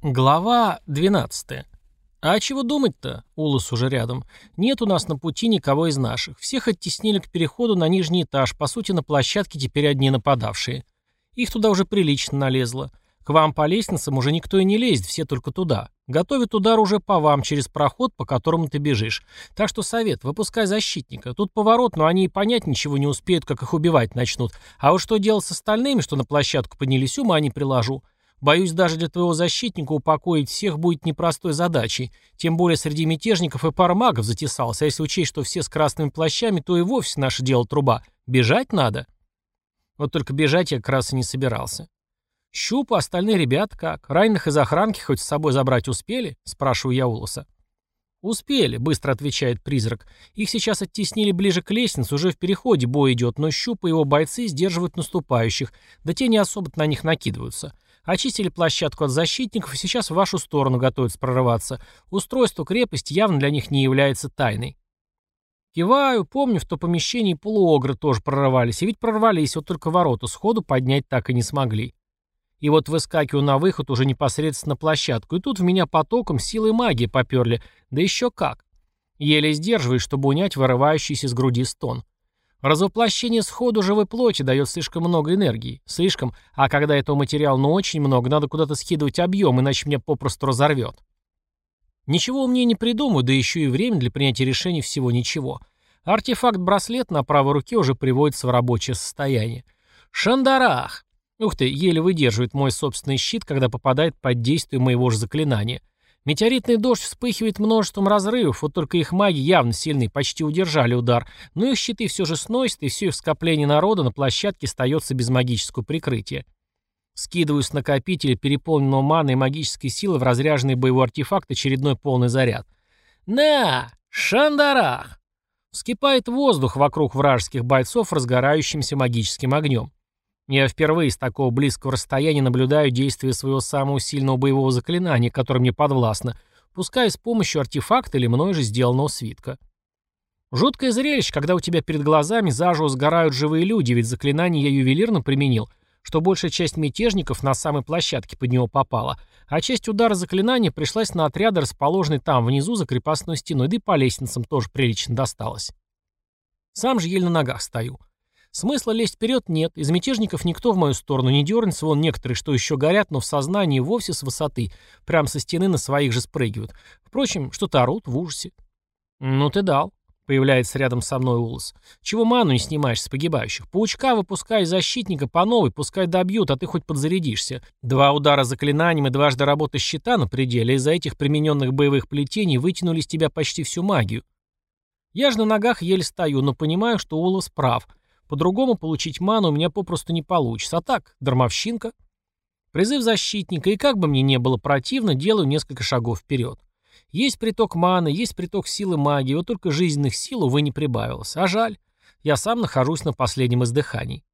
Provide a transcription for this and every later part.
Глава 12. А чего думать-то? Улус уже рядом. Нет у нас на пути никого из наших. Всех оттеснили к переходу на нижний этаж, по сути, на площадке теперь одни нападавшие. Их туда уже прилично налезло. К вам по лестницам уже никто и не лезет, все только туда. Готовят удар уже по вам через проход, по которому ты бежишь. Так что совет, выпускай защитника. Тут поворот, но они и понять ничего не успеют, как их убивать начнут. А вот что делать с остальными, что на площадку поднялись, ума не приложу. Боюсь, даже для твоего защитника упокоить всех будет непростой задачей. Тем более среди мятежников и пара магов затесался. А если учесть, что все с красными плащами, то и вовсе наше дело труба. Бежать надо. Вот только бежать я как раз и не собирался. Щупа, остальные ребят как? Раненых из охранки хоть с собой забрать успели? Спрашиваю я Улоса. «Успели», — быстро отвечает призрак. «Их сейчас оттеснили ближе к лестнице, уже в переходе бой идет, но Щупа и его бойцы сдерживают наступающих, да те не особо на них накидываются. Очистили площадку от защитников и сейчас в вашу сторону готовятся прорываться. Устройство крепости явно для них не является тайной. Киваю, помню, в то помещении полуогры тоже прорывались, и ведь прорвались, вот только ворота сходу поднять так и не смогли. И вот выскакиваю на выход уже непосредственно на площадку, и тут в меня потоком силы магии поперли, да еще как. Еле сдерживаюсь, чтобы унять вырывающийся из груди стон. Развоплощение сходу живой плоти дает слишком много энергии. Слишком, а когда этого материала ну очень много, надо куда-то скидывать объем, иначе меня попросту разорвет. Ничего умнее не придумаю, да еще и время для принятия решений всего ничего. Артефакт-браслет на правой руке уже приводится в рабочее состояние. Шандарах! Ух ты, еле выдерживает мой собственный щит, когда попадает под действие моего же заклинания. Метеоритный дождь вспыхивает множеством разрывов, вот только их маги явно сильные, почти удержали удар, но их щиты все же сносят, и все их скопление народа на площадке остается без магического прикрытия. Скидываю с накопителя переполненного маны и магической силы в разряженный боевой артефакт очередной полный заряд. «На! Шандарах!» Вскипает воздух вокруг вражеских бойцов разгорающимся магическим огнем. Я впервые с такого близкого расстояния наблюдаю действие своего самого сильного боевого заклинания, которое мне подвластно, пускай с помощью артефакта или мной же сделанного свитка. Жуткое зрелище, когда у тебя перед глазами заживо сгорают живые люди, ведь заклинание я ювелирно применил, что большая часть мятежников на самой площадке под него попала, а часть удара заклинания пришлась на отряды, расположенные там внизу за крепостной стеной, да и по лестницам тоже прилично досталось. Сам же еле на ногах стою. Смысла лезть вперед нет, из мятежников никто в мою сторону не дернется, вон некоторые, что еще горят, но в сознании вовсе с высоты, прям со стены на своих же спрыгивают. Впрочем, что-то орут в ужасе. «Ну ты дал», — появляется рядом со мной Улас. «Чего ману не снимаешь с погибающих? Паучка выпускай защитника по новой, пускай добьют, а ты хоть подзарядишься. Два удара заклинанием и дважды работа щита на пределе, из-за этих примененных боевых плетений вытянули из тебя почти всю магию. Я же на ногах еле стою, но понимаю, что Улас прав — по-другому получить ману у меня попросту не получится. А так, дармовщинка. Призыв защитника, и как бы мне не было противно, делаю несколько шагов вперед. Есть приток маны, есть приток силы магии, вот только жизненных сил, увы, не прибавилось. А жаль. Я сам нахожусь на последнем издыхании.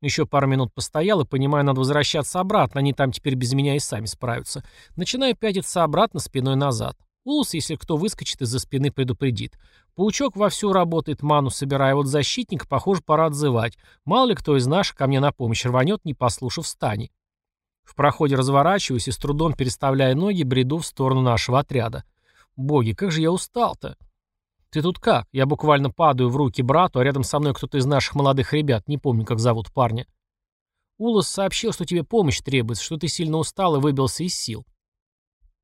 Еще пару минут постоял и понимаю, надо возвращаться обратно, они там теперь без меня и сами справятся. Начинаю пятиться обратно спиной назад. Улс, если кто выскочит из-за спины, предупредит. Паучок вовсю работает, ману собирая, вот защитник, похоже, пора отзывать. Мало ли кто из наших ко мне на помощь рванет, не послушав стани. В проходе разворачиваюсь и с трудом переставляя ноги, бреду в сторону нашего отряда. Боги, как же я устал-то. Ты тут как? Я буквально падаю в руки брату, а рядом со мной кто-то из наших молодых ребят, не помню, как зовут парня. Улас сообщил, что тебе помощь требуется, что ты сильно устал и выбился из сил.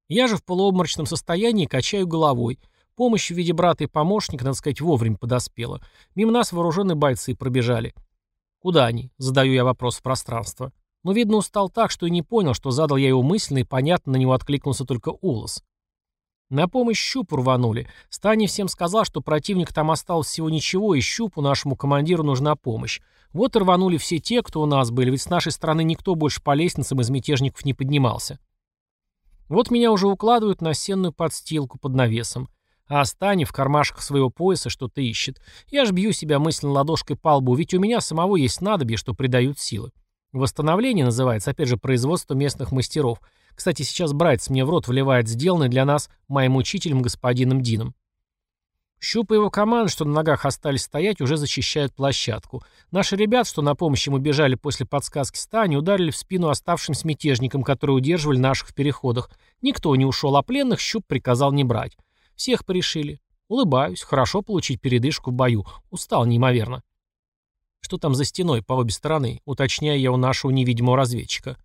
Я же в полуобморочном состоянии качаю головой. Помощь в виде брата и помощника, надо сказать, вовремя подоспела. Мимо нас вооруженные бойцы пробежали. «Куда они?» — задаю я вопрос в пространство. Но, видно, устал так, что и не понял, что задал я его мысленно, и, понятно, на него откликнулся только Улас. На помощь Щупу рванули. Стани всем сказал, что противник там осталось всего ничего, и Щупу, нашему командиру, нужна помощь. Вот и рванули все те, кто у нас были, ведь с нашей стороны никто больше по лестницам из мятежников не поднимался. Вот меня уже укладывают на сенную подстилку под навесом. А Астани в кармашках своего пояса что-то ищет. Я ж бью себя мысленно ладошкой по лбу, ведь у меня самого есть надобье, что придают силы. Восстановление называется, опять же, производство местных мастеров. Кстати, сейчас братец мне в рот вливает сделанный для нас моим учителем господином Дином. Щуп и его команда, что на ногах остались стоять, уже защищают площадку. Наши ребят, что на помощь ему бежали после подсказки Стани, ударили в спину оставшимся мятежникам, которые удерживали наших в переходах. Никто не ушел, а пленных Щуп приказал не брать. Всех порешили. Улыбаюсь. Хорошо получить передышку в бою. Устал неимоверно. Что там за стеной по обе стороны? Уточняю я у нашего невидимого разведчика.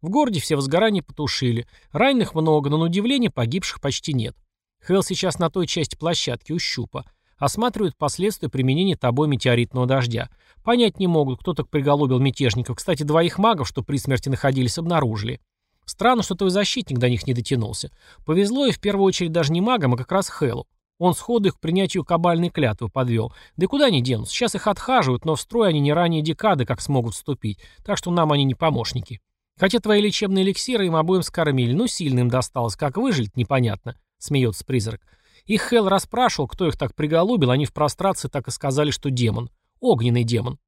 В городе все возгорания потушили. Раненых много, но на удивление погибших почти нет. Хелл сейчас на той части площадки у щупа. Осматривают последствия применения тобой метеоритного дождя. Понять не могут, кто так приголубил мятежников. Кстати, двоих магов, что при смерти находились, обнаружили. Странно, что твой защитник до них не дотянулся. Повезло и в первую очередь даже не магам, а как раз Хеллу. Он сходу их к принятию кабальной клятвы подвел. Да куда они денутся? Сейчас их отхаживают, но в строй они не ранее декады, как смогут вступить. Так что нам они не помощники. Хотя твои лечебные эликсиры им обоим скормили. Ну, сильно им досталось. Как выжить, непонятно. Смеется призрак. Их Хелл расспрашивал, кто их так приголубил. Они в прострации так и сказали, что демон. Огненный демон.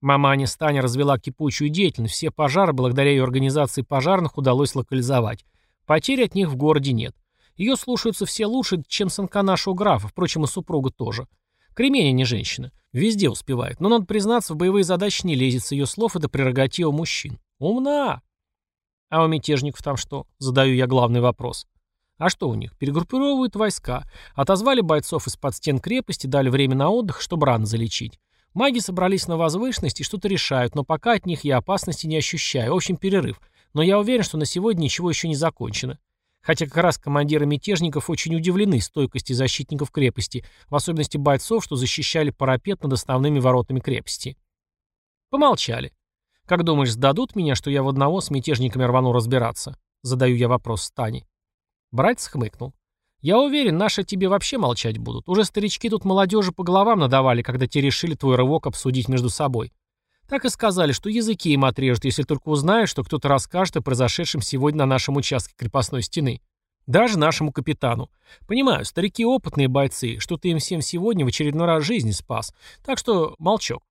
Мама Аня Станя развела кипучую деятельность. Все пожары, благодаря ее организации пожарных, удалось локализовать. Потерь от них в городе нет. Ее слушаются все лучше, чем сынка нашего графа, впрочем, и супруга тоже. Кремень, а не женщина. Везде успевает. Но, надо признаться, в боевые задачи не лезет. С ее слов это прерогатива мужчин. Умна. А у мятежников там что? Задаю я главный вопрос. А что у них? Перегруппировывают войска. Отозвали бойцов из-под стен крепости, дали время на отдых, чтобы раны залечить. Маги собрались на возвышенность и что-то решают, но пока от них я опасности не ощущаю. В общем, перерыв. Но я уверен, что на сегодня ничего еще не закончено. Хотя как раз командиры мятежников очень удивлены стойкости защитников крепости, в особенности бойцов, что защищали парапет над основными воротами крепости. Помолчали. «Как думаешь, сдадут меня, что я в одного с мятежниками рвану разбираться?» Задаю я вопрос Стане. Братец хмыкнул. «Я уверен, наши тебе вообще молчать будут. Уже старички тут молодежи по головам надавали, когда те решили твой рывок обсудить между собой. Так и сказали, что языки им отрежут, если только узнают, что кто-то расскажет о произошедшем сегодня на нашем участке крепостной стены. Даже нашему капитану. Понимаю, старики опытные бойцы, что ты им всем сегодня в очередной раз жизни спас. Так что молчок.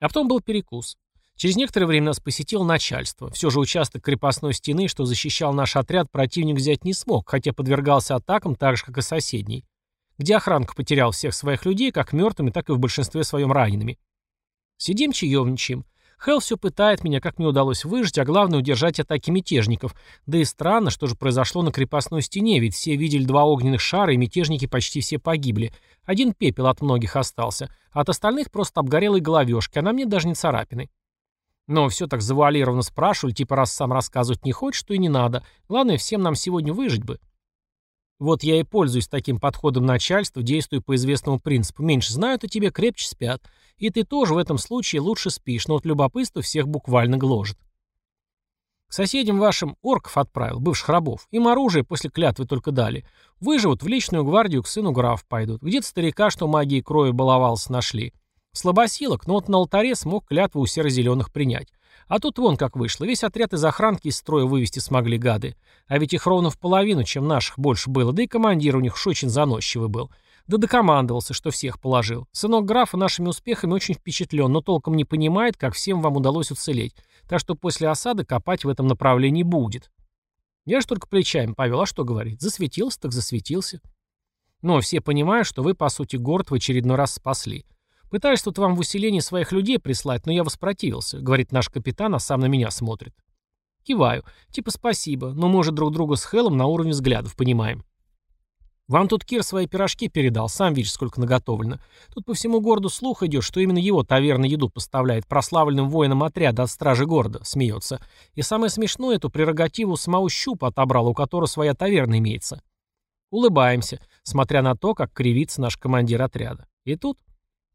А потом был перекус. Через некоторое время нас посетило начальство. Все же участок крепостной стены, что защищал наш отряд, противник взять не смог, хотя подвергался атакам так же, как и соседний. Где охранка потерял всех своих людей, как мертвыми, так и в большинстве своем ранеными. Сидим чаевничаем. Хелл все пытает меня, как мне удалось выжить, а главное удержать атаки мятежников. Да и странно, что же произошло на крепостной стене, ведь все видели два огненных шара, и мятежники почти все погибли. Один пепел от многих остался, а от остальных просто обгорелые головешки, а на мне даже не царапины. Но все так завуалированно спрашивали, типа раз сам рассказывать не хочешь, то и не надо. Главное, всем нам сегодня выжить бы. Вот я и пользуюсь таким подходом начальства, действую по известному принципу. Меньше знают о тебе, крепче спят. И ты тоже в этом случае лучше спишь, но от любопытства всех буквально гложет. К соседям вашим орков отправил, бывших рабов. Им оружие после клятвы только дали. Выживут, в личную гвардию к сыну граф пойдут. Где-то старика, что магией крови баловался, нашли. Слабосилок, но вот на алтаре смог клятву у серо-зеленых принять. А тут вон как вышло. Весь отряд из охранки из строя вывести смогли гады. А ведь их ровно в половину, чем наших, больше было. Да и командир у них уж очень заносчивый был. Да докомандовался, что всех положил. Сынок графа нашими успехами очень впечатлен, но толком не понимает, как всем вам удалось уцелеть. Так что после осады копать в этом направлении будет. Я ж только плечами повел, а что говорит? Засветился, так засветился. Но все понимают, что вы, по сути, город в очередной раз спасли. Пытаюсь тут вам в усиление своих людей прислать, но я воспротивился, говорит наш капитан, а сам на меня смотрит. Киваю. Типа спасибо, но мы уже друг друга с Хеллом на уровне взглядов понимаем. Вам тут Кир свои пирожки передал, сам видишь, сколько наготовлено. Тут по всему городу слух идет, что именно его таверна еду поставляет прославленным воинам отряда от стражи города, смеется. И самое смешное, эту прерогативу самого Щупа отобрал, у которого своя таверна имеется. Улыбаемся, смотря на то, как кривится наш командир отряда. И тут...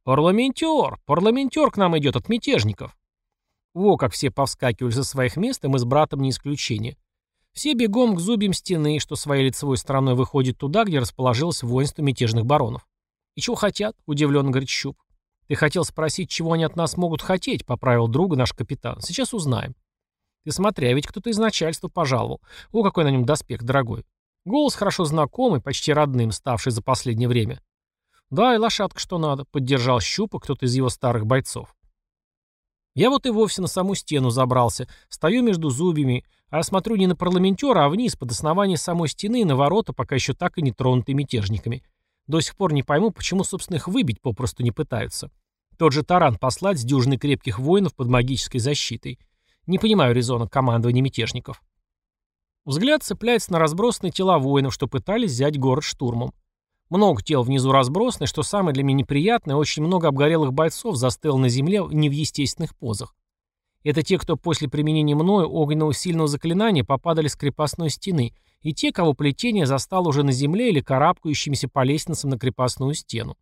«Парламентер! Парламентер к нам идет от мятежников!» Во, как все повскакивали со своих мест, и мы с братом не исключение. Все бегом к зубьям стены, что своей лицевой стороной выходит туда, где расположилось воинство мятежных баронов. «И чего хотят?» — удивленно говорит Щуп. «Ты хотел спросить, чего они от нас могут хотеть?» — поправил друга наш капитан. «Сейчас узнаем». «Ты смотри, а ведь кто-то из начальства пожаловал. О, какой на нем доспех дорогой. Голос хорошо знакомый, почти родным, ставший за последнее время. «Да, и лошадка что надо», — поддержал Щупа кто-то из его старых бойцов. Я вот и вовсе на саму стену забрался, стою между зубьями, а смотрю не на парламентера, а вниз, под основание самой стены и на ворота, пока еще так и не тронутые мятежниками. До сих пор не пойму, почему, собственно, их выбить попросту не пытаются. Тот же таран послать с дюжиной крепких воинов под магической защитой. Не понимаю резона командования мятежников. Взгляд цепляется на разбросанные тела воинов, что пытались взять город штурмом. Много тел внизу разбросаны, что самое для меня неприятное, очень много обгорелых бойцов застыло на земле не в естественных позах. Это те, кто после применения мною огненного сильного заклинания попадали с крепостной стены, и те, кого плетение застало уже на земле или карабкающимися по лестницам на крепостную стену.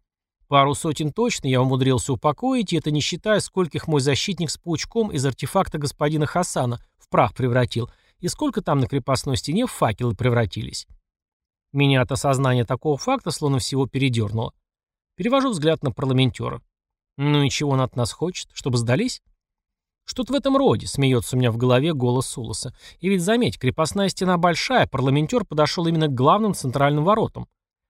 Пару сотен точно я умудрился упокоить, и это не считая, скольких мой защитник с паучком из артефакта господина Хасана в прах превратил, и сколько там на крепостной стене факелы превратились. Меня от осознания такого факта словно всего передернуло. Перевожу взгляд на парламентера. Ну и чего он от нас хочет? Чтобы сдались? Что-то в этом роде, смеется у меня в голове голос Сулоса. И ведь заметь, крепостная стена большая, парламентер подошел именно к главным центральным воротам.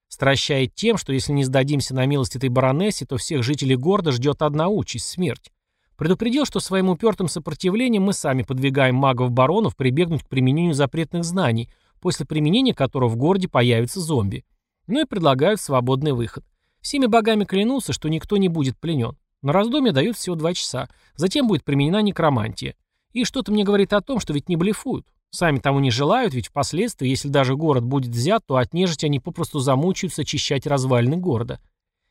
Стращает тем, что если не сдадимся на милость этой баронессе, то всех жителей города ждет одна участь – смерть. Предупредил, что своим упертым сопротивлением мы сами подвигаем магов-баронов прибегнуть к применению запретных знаний – после применения которого в городе появятся зомби. Ну и предлагают свободный выход. Всеми богами клянутся, что никто не будет пленен. На раздумье дают всего два часа. Затем будет применена некромантия. И что-то мне говорит о том, что ведь не блефуют. Сами того не желают, ведь впоследствии, если даже город будет взят, то от нежити они попросту замучаются очищать развалины города.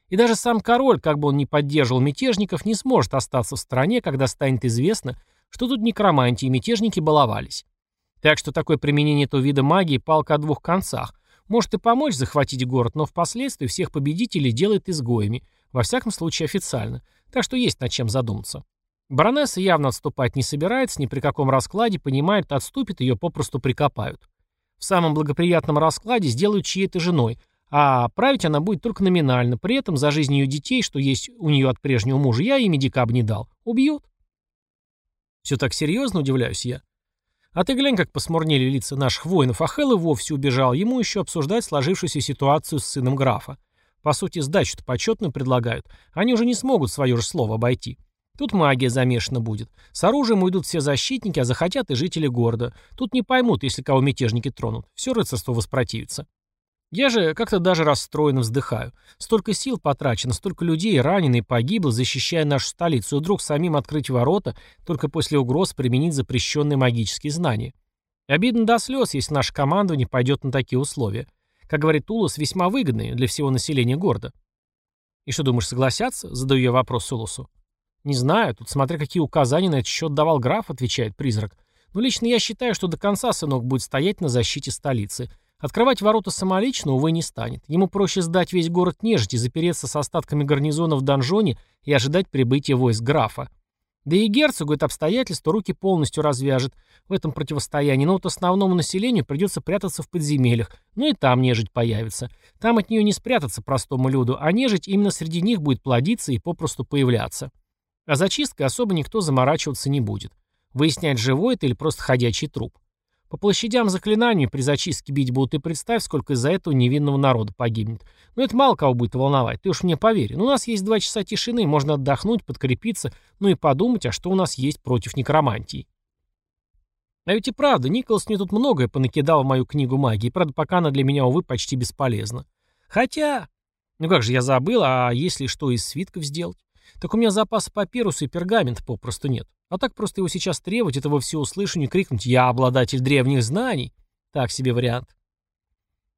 И даже сам король, как бы он ни поддерживал мятежников, не сможет остаться в стране, когда станет известно, что тут некромантии и мятежники баловались. Так что такое применение этого вида магии палка о двух концах. Может и помочь захватить город, но впоследствии всех победителей делает изгоями, во всяком случае официально. Так что есть над чем задуматься. Баронесса явно отступать не собирается, ни при каком раскладе, понимает, отступит, ее попросту прикопают. В самом благоприятном раскладе сделают чьей-то женой, а править она будет только номинально, при этом за жизнь ее детей, что есть у нее от прежнего мужа, я ими дикаб не дал. Убьют. Все так серьезно, удивляюсь я. А ты глянь, как посмурнели лица наших воинов, а Хелл и вовсе убежал, ему еще обсуждать сложившуюся ситуацию с сыном графа. По сути, сдачу-то почетную предлагают. Они уже не смогут свое же слово обойти. Тут магия замешана будет. С оружием уйдут все защитники, а захотят и жители города. Тут не поймут, если кого мятежники тронут. Все рыцарство воспротивится. Я же как-то даже расстроенно вздыхаю. Столько сил потрачено, столько людей ранено и погибло, защищая нашу столицу, и вдруг самим открыть ворота, только после угроз применить запрещенные магические знания. Обидно до слез, если наше командование пойдет на такие условия. Как говорит Улус, весьма выгодные для всего населения города. «И что, думаешь, согласятся?» — задаю я вопрос Улусу. «Не знаю, тут смотря какие указания на этот счет давал граф», — отвечает призрак. «Но лично я считаю, что до конца сынок будет стоять на защите столицы». Открывать ворота самолично, увы, не станет. Ему проще сдать весь город нежити, запереться с остатками гарнизона в донжоне и ожидать прибытия войск графа. Да и герцогу это обстоятельство руки полностью развяжет в этом противостоянии, но вот основному населению придется прятаться в подземельях, ну и там нежить появится. Там от нее не спрятаться простому люду, а нежить именно среди них будет плодиться и попросту появляться. А зачисткой особо никто заморачиваться не будет. Выяснять, живой это или просто ходячий труп. По площадям заклинанию при зачистке бить будут, и представь, сколько из-за этого невинного народа погибнет. Но это мало кого будет волновать, ты уж мне поверь. Но у нас есть два часа тишины, можно отдохнуть, подкрепиться, ну и подумать, а что у нас есть против некромантии. А ведь и правда, Николас мне тут многое понакидал в мою книгу магии, правда, пока она для меня, увы, почти бесполезна. Хотя... Ну как же я забыл, а если что из свитков сделать? Так у меня запаса папируса и пергамента попросту нет. А так просто его сейчас требовать, это во всеуслышание крикнуть «Я обладатель древних знаний». Так себе вариант.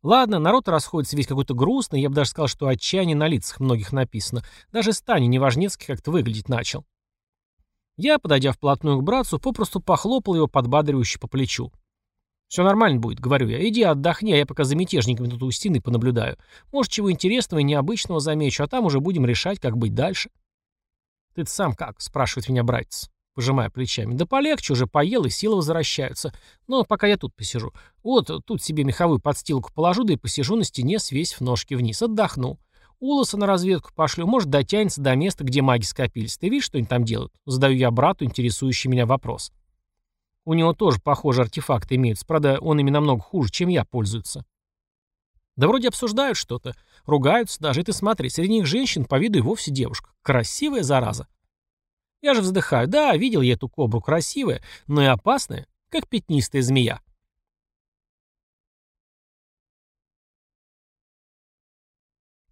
Ладно, народ расходится весь какой-то грустный, я бы даже сказал, что отчаяние на лицах многих написано. Даже Стани Неважнецкий как-то выглядеть начал. Я, подойдя вплотную к братцу, попросту похлопал его подбадривающе по плечу. «Все нормально будет», — говорю я. «Иди отдохни, а я пока за мятежниками тут у стены понаблюдаю. Может, чего интересного и необычного замечу, а там уже будем решать, как быть дальше». «Ты сам как?» — спрашивает меня братец пожимая плечами. «Да полегче, уже поел, и силы возвращаются. Но пока я тут посижу. Вот тут себе меховую подстилку положу, да и посижу на стене, свесив ножки вниз. Отдохну. Улоса на разведку пошлю, может, дотянется до места, где маги скопились. Ты видишь, что они там делают?» Задаю я брату интересующий меня вопрос. У него тоже, похоже, артефакты имеются. Правда, он ими намного хуже, чем я пользуется. Да вроде обсуждают что-то. Ругаются даже. И ты смотри, среди них женщин по виду и вовсе девушка. Красивая зараза. Я же вздыхаю. Да, видел я эту кобру красивая, но и опасная, как пятнистая змея.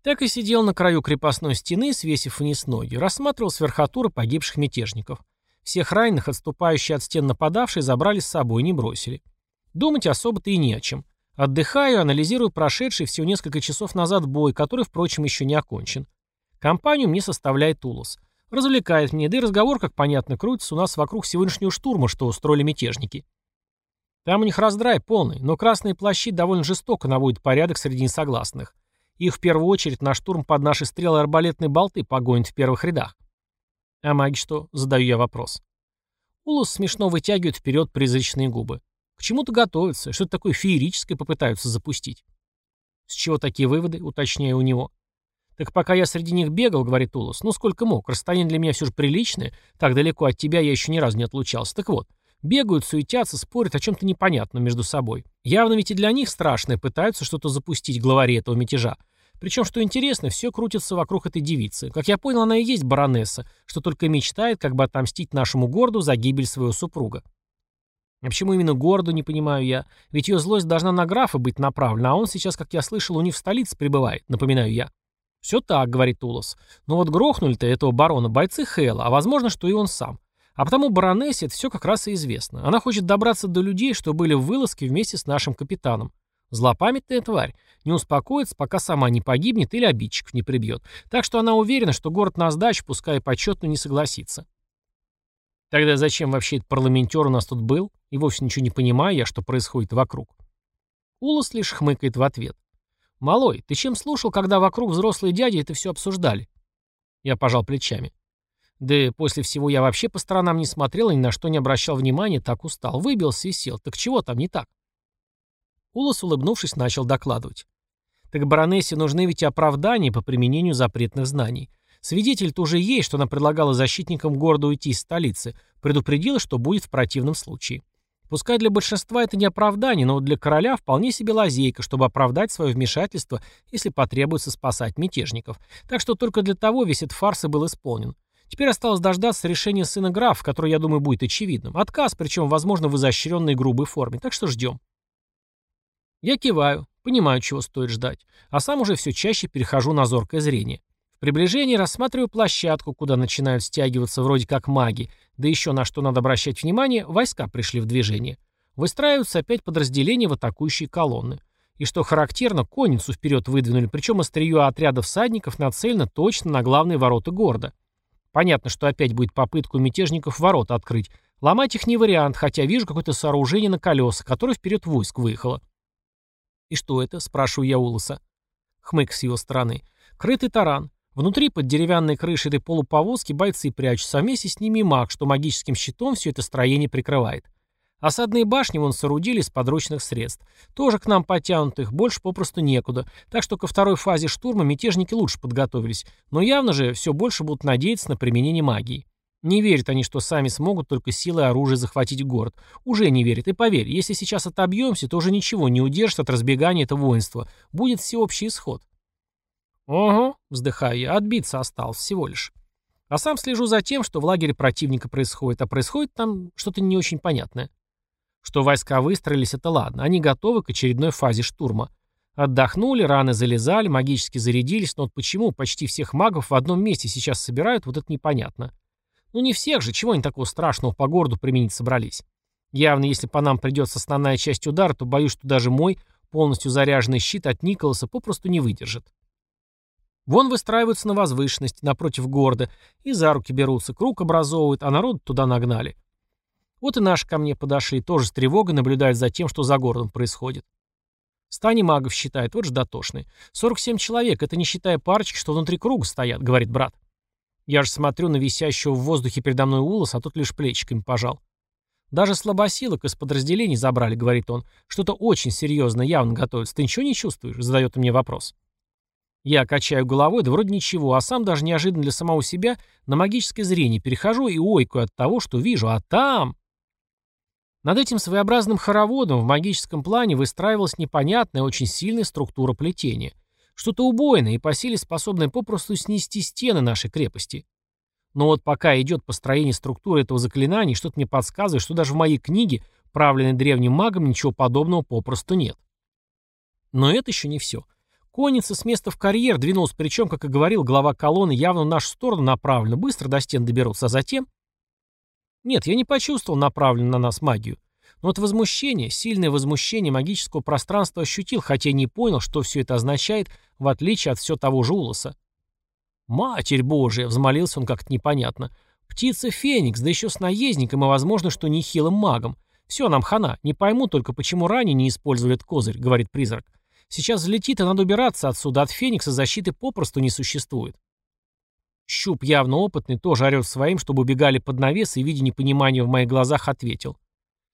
Так и сидел на краю крепостной стены, свесив вниз ноги, рассматривал с верхотуры погибших мятежников. Всех раненых, отступающие от стен нападавшие, забрали с собой не бросили. Думать особо-то и не о чем. Отдыхаю, анализирую прошедший всего несколько часов назад бой, который, впрочем, еще не окончен. Компанию мне составляет Улус. Развлекает мне, да и разговор, как понятно, крутится у нас вокруг сегодняшнего штурма, что устроили мятежники. Там у них раздрай полный, но красные плащи довольно жестоко наводят порядок среди несогласных. Их в первую очередь на штурм под наши стрелы арбалетные болты погонят в первых рядах. А маги что? Задаю я вопрос. Улус смешно вытягивает вперед призрачные губы. К чему-то готовятся, что-то такое феерическое попытаются запустить. С чего такие выводы, уточняю у него. Так пока я среди них бегал, говорит Улус, ну сколько мог, расстояние для меня все же приличное, так далеко от тебя я еще ни разу не отлучался. Так вот, бегают, суетятся, спорят о чем-то непонятном между собой. Явно ведь и для них страшное, пытаются что-то запустить главаре этого мятежа. Причем, что интересно, все крутится вокруг этой девицы. Как я понял, она и есть баронесса, что только мечтает, как бы отомстить нашему городу за гибель своего супруга. А почему именно городу, не понимаю я? Ведь ее злость должна на графа быть направлена, а он сейчас, как я слышал, у них в столице пребывает, напоминаю я. «Все так», — говорит Улос. «Но вот грохнули-то этого барона бойцы Хэла, а возможно, что и он сам. А потому баронессе это все как раз и известно. Она хочет добраться до людей, что были в вылазке вместе с нашим капитаном. Злопамятная тварь. Не успокоится, пока сама не погибнет или обидчиков не прибьет. Так что она уверена, что город на сдачу, пускай почетно не согласится. Тогда зачем вообще этот парламентер у нас тут был? И вовсе ничего не понимаю я, что происходит вокруг. Улас лишь хмыкает в ответ. «Малой, ты чем слушал, когда вокруг взрослые дяди это все обсуждали?» Я пожал плечами. Да после всего я вообще по сторонам не смотрел и ни на что не обращал внимания, так устал. Выбился и сел. Так чего там не так? Улас, улыбнувшись, начал докладывать. Так баронессе нужны ведь оправдания по применению запретных знаний. Свидетель-то уже есть, что она предлагала защитникам города уйти из столицы, предупредила, что будет в противном случае. Пускай для большинства это не оправдание, но для короля вполне себе лазейка, чтобы оправдать свое вмешательство, если потребуется спасать мятежников. Так что только для того весь этот фарс и был исполнен. Теперь осталось дождаться решения сына графа, которое, я думаю, будет очевидным. Отказ, причем, возможно, в изощренной грубой форме. Так что ждем. Я киваю, понимаю, чего стоит ждать, а сам уже все чаще перехожу на зоркое зрение. В приближении рассматриваю площадку, куда начинают стягиваться вроде как маги, да еще на что надо обращать внимание, войска пришли в движение. Выстраиваются опять подразделения в атакующие колонны. И что характерно, конницу вперед выдвинули, причем острие отряда всадников нацелено точно на главные ворота города. Понятно, что опять будет попытка у мятежников ворота открыть. Ломать их не вариант, хотя вижу какое-то сооружение на колесах, которое вперед войск выехало. «И что это?» – спрашиваю я Улоса. Хмык с его стороны. «Крытый таран. Внутри, под деревянной крышей этой полуповозки, бойцы прячутся, а вместе с ними маг, что магическим щитом все это строение прикрывает. Осадные башни вон соорудили из подручных средств. Тоже к нам потянутых, больше попросту некуда. Так что ко второй фазе штурма мятежники лучше подготовились. Но явно же все больше будут надеяться на применение магии. Не верят они, что сами смогут только силой оружия захватить город. Уже не верят. И поверь, если сейчас отобьемся, то уже ничего не удержит от разбегания этого воинства. Будет всеобщий исход. «Ого», — вздыхаю я, — «отбиться осталось всего лишь». А сам слежу за тем, что в лагере противника происходит, а происходит там что-то не очень понятное. Что войска выстроились, это ладно, они готовы к очередной фазе штурма. Отдохнули, раны залезали, магически зарядились, но вот почему почти всех магов в одном месте сейчас собирают, вот это непонятно. Ну не всех же, чего они такого страшного по городу применить собрались? Явно, если по нам придется основная часть удара, то боюсь, что даже мой полностью заряженный щит от Николаса попросту не выдержит. Вон выстраиваются на возвышенности, напротив города, и за руки берутся, круг образовывают, а народ туда нагнали. Вот и наши ко мне подошли, тоже с тревогой наблюдают за тем, что за городом происходит. Стани магов считает, вот же дотошный. 47 человек, это не считая парочки, что внутри круга стоят, говорит брат. Я же смотрю на висящего в воздухе передо мной улос, а тот лишь плечиками пожал. Даже слабосилок из подразделений забрали, говорит он. Что-то очень серьезно явно готовится. Ты ничего не чувствуешь? Задает мне вопрос. Я качаю головой, да вроде ничего, а сам даже неожиданно для самого себя на магическое зрение перехожу и ойкаю от того, что вижу. А там... Над этим своеобразным хороводом в магическом плане выстраивалась непонятная, очень сильная структура плетения — что-то убойное и по силе способное попросту снести стены нашей крепости. Но вот пока идет построение структуры этого заклинания, что-то мне подсказывает, что даже в моей книге, правленной древним магом, ничего подобного попросту нет. Но это еще не все. Конница с места в карьер двинулась, причем, как и говорил глава колонны, явно в нашу сторону направлена, быстро до стен доберутся, а затем... Нет, я не почувствовал направленную на нас магию. Но вот возмущение, сильное возмущение магического пространства ощутил, хотя не понял, что все это означает, в отличие от все того же Улоса. «Матерь Божия!» — взмолился он как-то непонятно. «Птица Феникс, да еще с наездником и, возможно, что нехилым магом. Все, нам хана. Не пойму только, почему ранее не использовали этот козырь», — говорит призрак. «Сейчас взлетит, и надо убираться отсюда. От Феникса защиты попросту не существует». Щуп, явно опытный, тоже орет своим, чтобы убегали под навес, и, видя непонимание в моих глазах, ответил.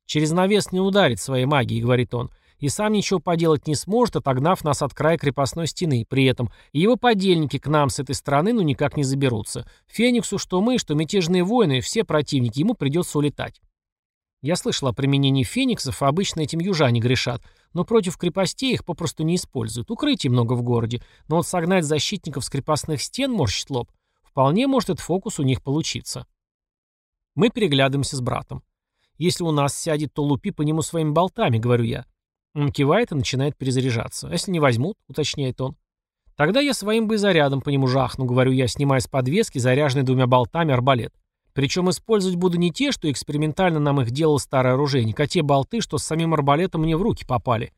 «Через навес не ударит своей магией», — говорит он и сам ничего поделать не сможет, отогнав нас от края крепостной стены. При этом его подельники к нам с этой стороны ну никак не заберутся. Фениксу что мы, что мятежные воины, все противники, ему придется улетать. Я слышал о применении фениксов, а обычно этим южане грешат, но против крепостей их попросту не используют. Укрытий много в городе, но вот согнать защитников с крепостных стен морщит лоб. Вполне может этот фокус у них получиться. Мы переглядываемся с братом. Если у нас сядет, то лупи по нему своими болтами, говорю я. Он кивает и начинает перезаряжаться. А если не возьмут, уточняет он. Тогда я своим бы зарядом по нему жахну, говорю я, снимая с подвески заряженный двумя болтами арбалет. Причем использовать буду не те, что экспериментально нам их делал старый оружейник, а те болты, что с самим арбалетом мне в руки попали.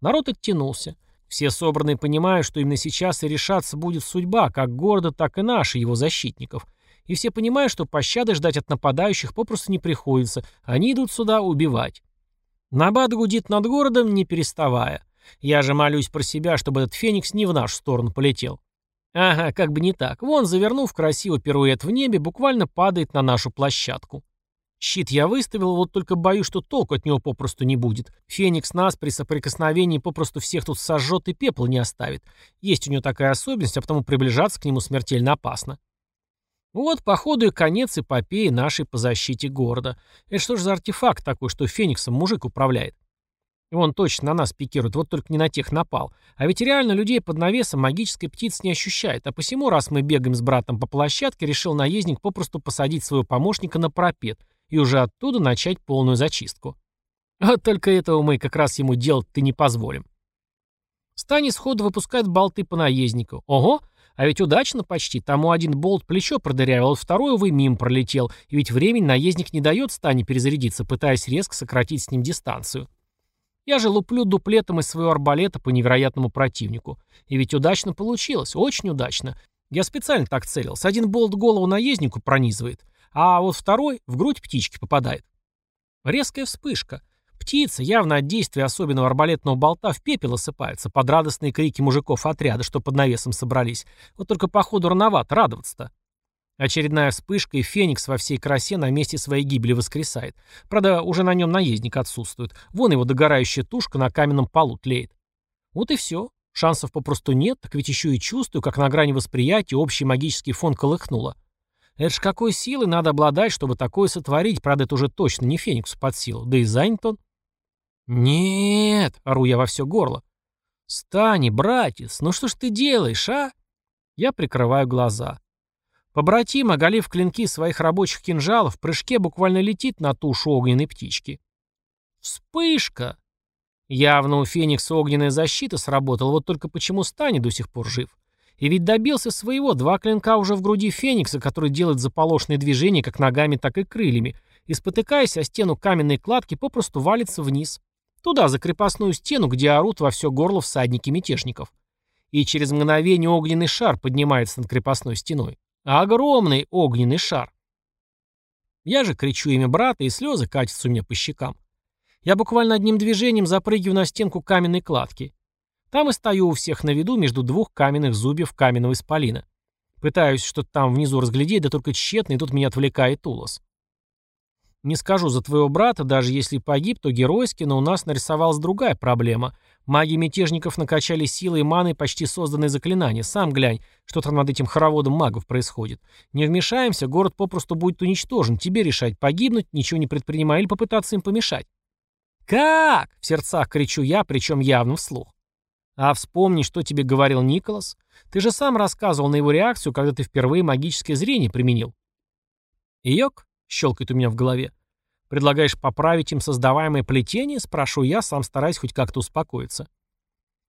Народ оттянулся. Все собранные понимают, что именно сейчас и решаться будет судьба, как города, так и наши, его защитников. И все понимают, что пощады ждать от нападающих попросту не приходится, они идут сюда убивать. Набат гудит над городом, не переставая. Я же молюсь про себя, чтобы этот феникс не в нашу сторону полетел. Ага, как бы не так. Вон, завернув красиво пируэт в небе, буквально падает на нашу площадку. Щит я выставил, вот только боюсь, что толку от него попросту не будет. Феникс нас при соприкосновении попросту всех тут сожжет и пепла не оставит. Есть у него такая особенность, а потому приближаться к нему смертельно опасно. Вот, походу, и конец эпопеи нашей по защите города. Это что же за артефакт такой, что Фениксом мужик управляет? И он точно на нас пикирует, вот только не на тех напал. А ведь реально людей под навесом магической птицы не ощущает. А посему, раз мы бегаем с братом по площадке, решил наездник попросту посадить своего помощника на пропет и уже оттуда начать полную зачистку. Вот только этого мы как раз ему делать-то не позволим. Стани сходу выпускает болты по наезднику. Ого, а ведь удачно почти. Тому один болт плечо продырявил, второй, увы, мимо пролетел. И ведь времени наездник не дает Стане перезарядиться, пытаясь резко сократить с ним дистанцию. Я же луплю дуплетом из своего арбалета по невероятному противнику. И ведь удачно получилось, очень удачно. Я специально так целился. Один болт голову наезднику пронизывает, а вот второй в грудь птички попадает. Резкая вспышка. Птица, явно от действия особенного арбалетного болта, в пепел осыпается под радостные крики мужиков отряда, что под навесом собрались. Вот только походу рановато радоваться-то. Очередная вспышка, и Феникс во всей красе на месте своей гибели воскресает. Правда, уже на нем наездник отсутствует. Вон его догорающая тушка на каменном полу тлеет. Вот и все. Шансов попросту нет, так ведь еще и чувствую, как на грани восприятия общий магический фон колыхнуло. Это ж какой силой надо обладать, чтобы такое сотворить, правда, это уже точно не Фениксу под силу, да и занят он. «Нет!» — ору я во все горло. «Стани, братец, ну что ж ты делаешь, а?» Я прикрываю глаза. Побратим, оголив клинки своих рабочих кинжалов, в прыжке буквально летит на тушу огненной птички. Вспышка! Явно у Феникса огненная защита сработала, вот только почему Стани до сих пор жив? И ведь добился своего, два клинка уже в груди Феникса, который делает заполошные движения как ногами, так и крыльями, и, спотыкаясь о стену каменной кладки, попросту валится вниз. Туда, за крепостную стену, где орут во все горло всадники мятежников. И через мгновение огненный шар поднимается над крепостной стеной. Огромный огненный шар. Я же кричу имя брата, и слезы катятся у меня по щекам. Я буквально одним движением запрыгиваю на стенку каменной кладки. Там и стою у всех на виду между двух каменных зубьев каменного исполина. Пытаюсь что-то там внизу разглядеть, да только тщетно, и тут меня отвлекает Улос. Не скажу за твоего брата, даже если погиб, то геройски, но у нас нарисовалась другая проблема. Маги мятежников накачали силой и маной почти созданные заклинания. Сам глянь, что там над этим хороводом магов происходит. Не вмешаемся, город попросту будет уничтожен. Тебе решать, погибнуть, ничего не предпринимая или попытаться им помешать. «Как?» — в сердцах кричу я, причем явно вслух. А вспомни, что тебе говорил Николас. Ты же сам рассказывал на его реакцию, когда ты впервые магическое зрение применил. Йок, щелкает у меня в голове. Предлагаешь поправить им создаваемое плетение? Спрошу я, сам стараясь хоть как-то успокоиться.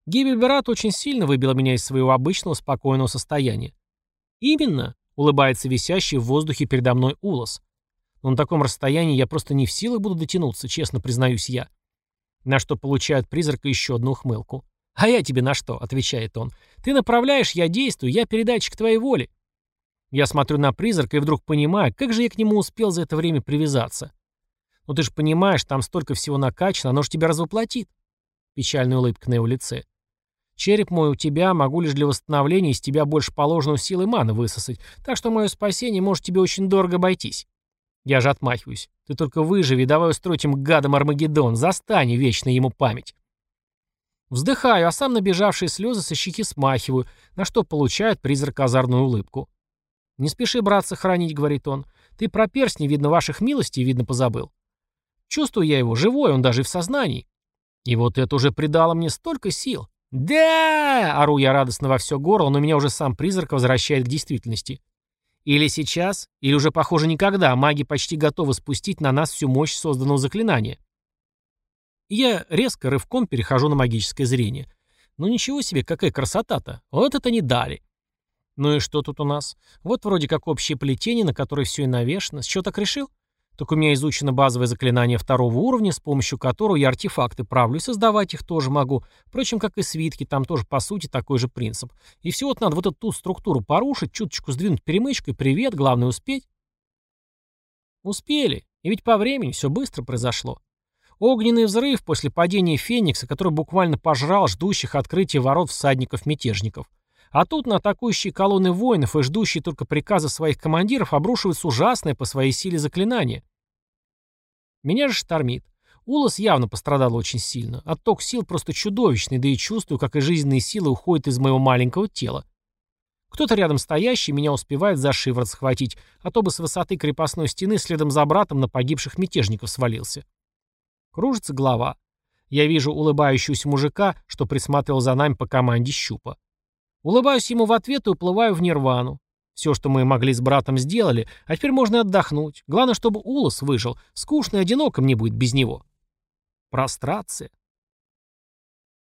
Гибель брата очень сильно выбила меня из своего обычного спокойного состояния. «Именно», — улыбается висящий в воздухе передо мной Улос. «Но на таком расстоянии я просто не в силах буду дотянуться, честно признаюсь я». На что получает призрака еще одну ухмылку. «А я тебе на что?» — отвечает он. «Ты направляешь, я действую, я передатчик твоей воли». Я смотрю на призрака и вдруг понимаю, как же я к нему успел за это время привязаться. Ну ты же понимаешь, там столько всего накачано, оно же тебя развоплотит. Печальная улыбка на его лице. Череп мой у тебя, могу лишь для восстановления из тебя больше положенную силы маны высосать, так что мое спасение может тебе очень дорого обойтись. Я же отмахиваюсь. Ты только выживи, давай устроить им гадом Армагеддон, застань вечно ему память. Вздыхаю, а сам набежавшие слезы со щеки смахиваю, на что получает призрак озорную улыбку. «Не спеши, братца, хранить», — говорит он. «Ты про перстни, видно, ваших милостей, видно, позабыл. Чувствую я его, живой, он даже в сознании. И вот это уже придало мне столько сил. «Да!» — ору я радостно во все горло, но меня уже сам призрак возвращает к действительности. Или сейчас, или уже, похоже, никогда, маги почти готовы спустить на нас всю мощь созданного заклинания. Я резко рывком перехожу на магическое зрение. Ну ничего себе, какая красота-то. Вот это не дали. Ну и что тут у нас? Вот вроде как общее плетение, на которое все и навешено. С чего так решил? Так у меня изучено базовое заклинание второго уровня, с помощью которого я артефакты правлю, и создавать их тоже могу. Впрочем, как и свитки, там тоже по сути такой же принцип. И всего-то надо вот эту структуру порушить, чуточку сдвинуть перемычкой, привет, главное успеть. Успели. И ведь по времени все быстро произошло. Огненный взрыв после падения Феникса, который буквально пожрал ждущих открытия ворот всадников-мятежников. А тут на атакующие колонны воинов и ждущие только приказа своих командиров обрушивается ужасное по своей силе заклинание. Меня же штормит. Улос явно пострадал очень сильно. Отток сил просто чудовищный, да и чувствую, как и жизненные силы уходят из моего маленького тела. Кто-то рядом стоящий меня успевает за шиворот схватить, а то бы с высоты крепостной стены следом за братом на погибших мятежников свалился. Кружится голова. Я вижу улыбающегося мужика, что присматривал за нами по команде щупа. Улыбаюсь ему в ответ и уплываю в нирвану. Все, что мы могли с братом, сделали, а теперь можно отдохнуть. Главное, чтобы Улос выжил. Скучно и одиноко мне будет без него. Прострация.